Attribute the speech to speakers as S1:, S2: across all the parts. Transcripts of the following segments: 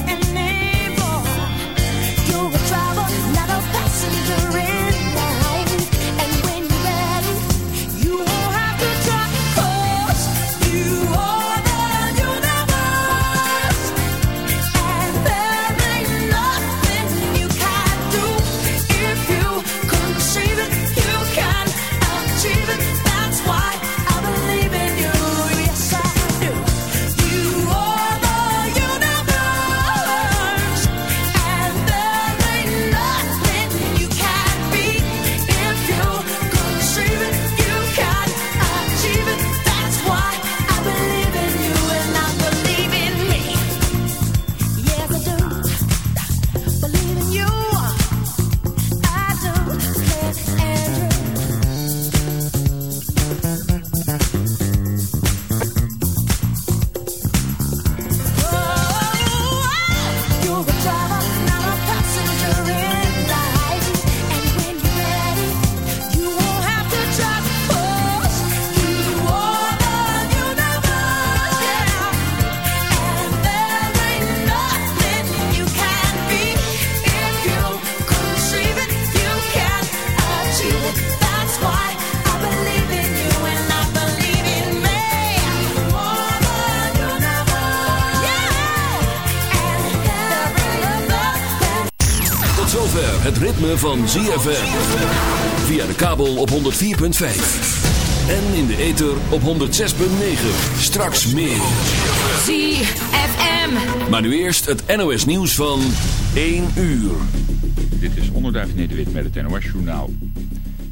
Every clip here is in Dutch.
S1: and
S2: van ZFM. Via de kabel op 104.5. En in de ether op 106.9. Straks meer.
S3: ZFM.
S2: Maar nu eerst het NOS nieuws van 1 uur.
S4: Dit is Onderduif Nederwit met het NOS-journaal.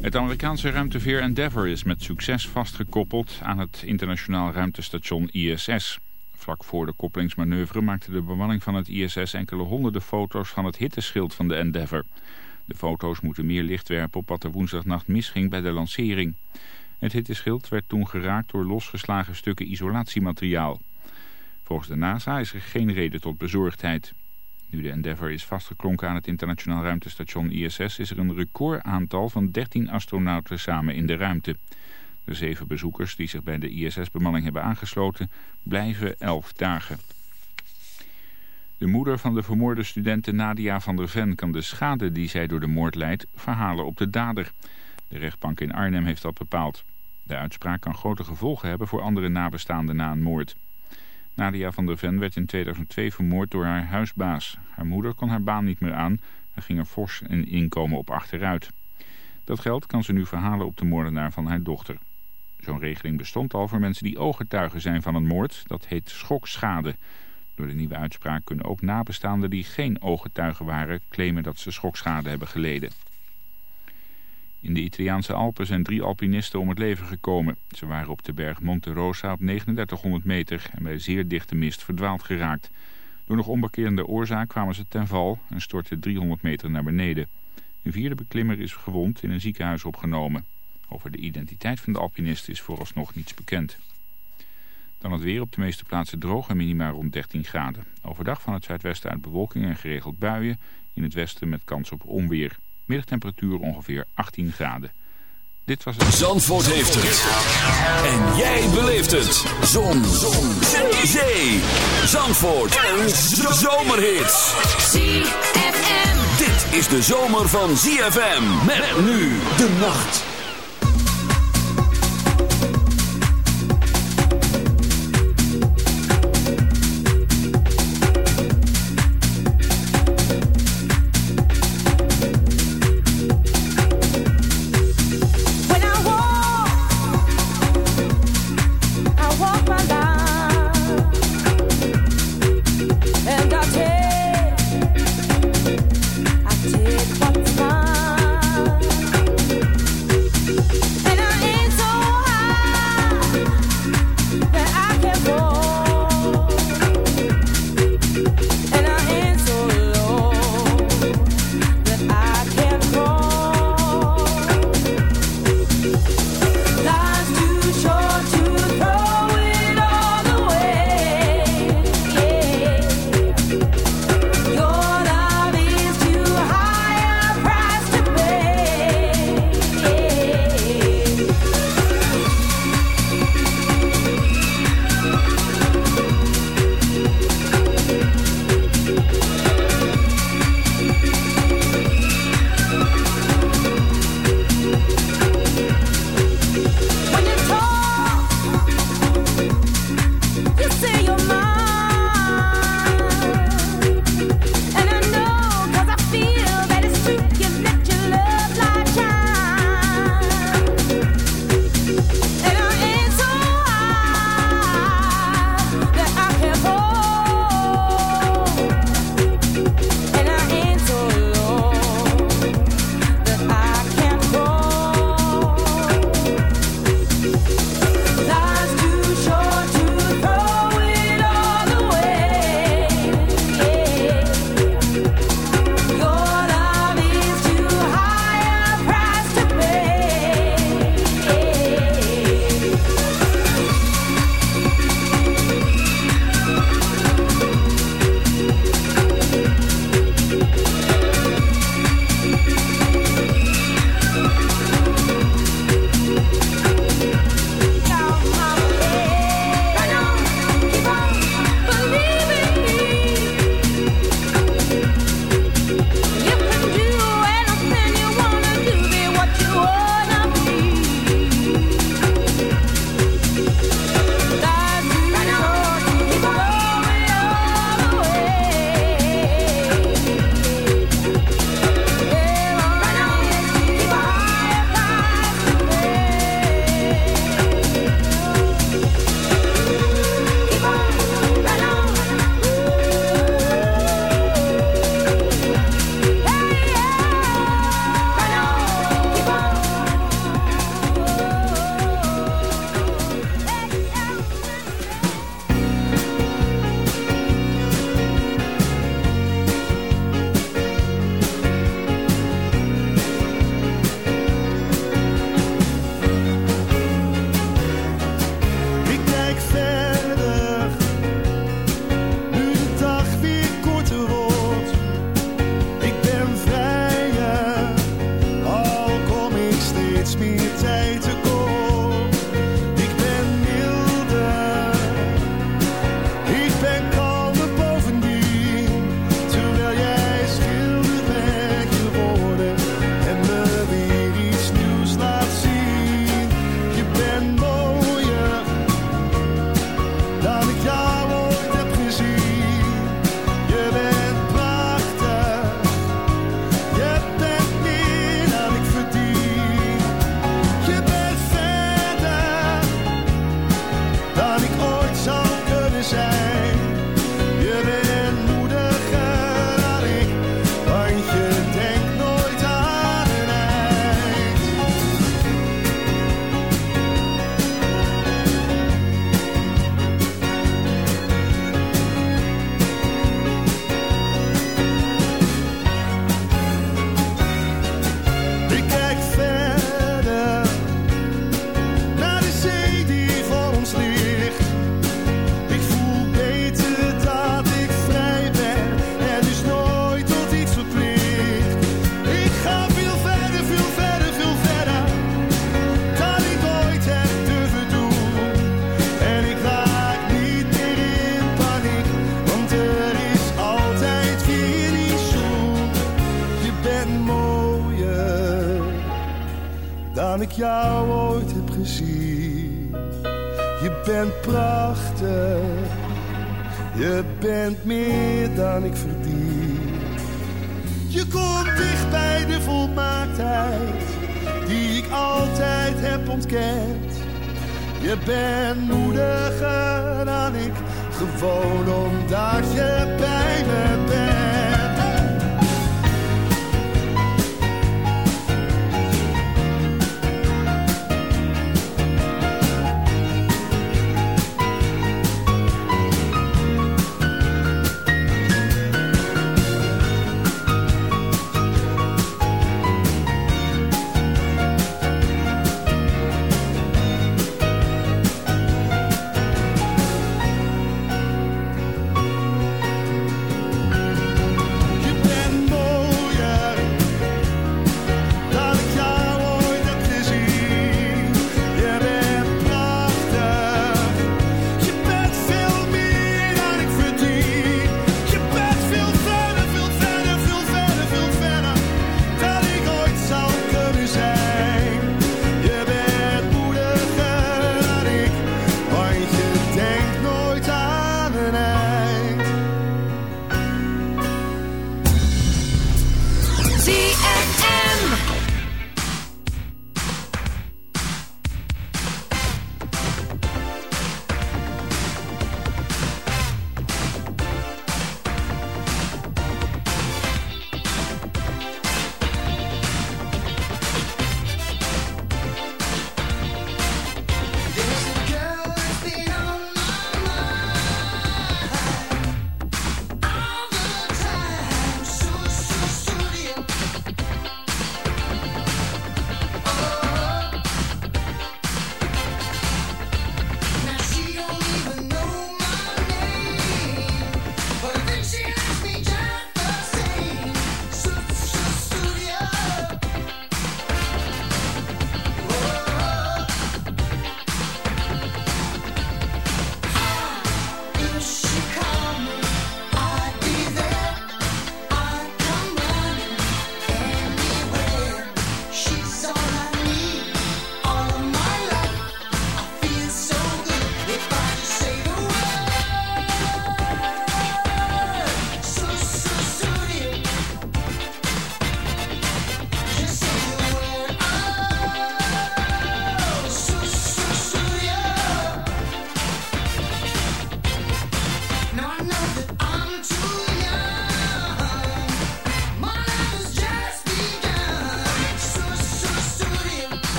S4: Het Amerikaanse ruimteveer Endeavour is met succes vastgekoppeld aan het internationaal ruimtestation ISS. Vlak voor de koppelingsmanoeuvre maakte de bemanning van het ISS enkele honderden foto's van het hitteschild van de Endeavour. De foto's moeten meer licht werpen op wat er woensdagnacht misging bij de lancering. Het hitteschild werd toen geraakt door losgeslagen stukken isolatiemateriaal. Volgens de NASA is er geen reden tot bezorgdheid. Nu de Endeavour is vastgeklonken aan het internationaal ruimtestation ISS... is er een recordaantal van 13 astronauten samen in de ruimte. De zeven bezoekers die zich bij de ISS-bemanning hebben aangesloten... blijven 11 dagen. De moeder van de vermoorde studente Nadia van der Ven... kan de schade die zij door de moord leidt verhalen op de dader. De rechtbank in Arnhem heeft dat bepaald. De uitspraak kan grote gevolgen hebben voor andere nabestaanden na een moord. Nadia van der Ven werd in 2002 vermoord door haar huisbaas. Haar moeder kon haar baan niet meer aan en ging er fors een inkomen op achteruit. Dat geld kan ze nu verhalen op de moordenaar van haar dochter. Zo'n regeling bestond al voor mensen die ooggetuigen zijn van een moord. Dat heet schokschade. Door de nieuwe uitspraak kunnen ook nabestaanden die geen ooggetuigen waren... claimen dat ze schokschade hebben geleden. In de Italiaanse Alpen zijn drie alpinisten om het leven gekomen. Ze waren op de berg Monte Rosa op 3900 meter en bij zeer dichte mist verdwaald geraakt. Door nog onbekende oorzaak kwamen ze ten val en stortten 300 meter naar beneden. Een vierde beklimmer is gewond in een ziekenhuis opgenomen. Over de identiteit van de alpinisten is vooralsnog niets bekend. Dan het weer op de meeste plaatsen droog en minimaal rond 13 graden. Overdag van het zuidwesten uit bewolking en geregeld buien. In het westen met kans op onweer. Middagtemperatuur ongeveer 18 graden. Dit was het...
S2: Zandvoort heeft het. En jij beleeft het. Zon. Zon. Zee. Zandvoort. Een zomerhit.
S3: ZFM.
S2: Dit is de zomer van ZFM. Met nu de nacht.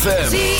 S3: ZFM.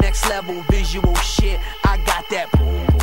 S5: Next level visual shit, I got that. boom.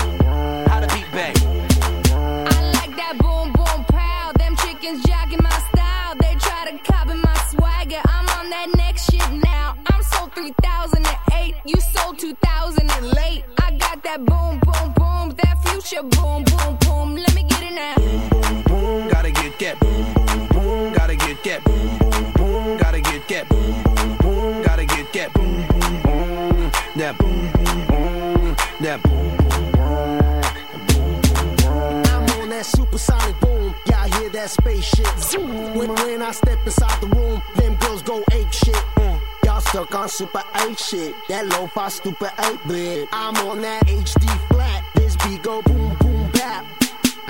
S6: spaceship. Zoom. When, when I step inside the room, them girls go ape shit. Mm. Y'all stuck on super ape shit. That low fi stupid ape bit. I'm on that HD flat. This beat go boom boom bap.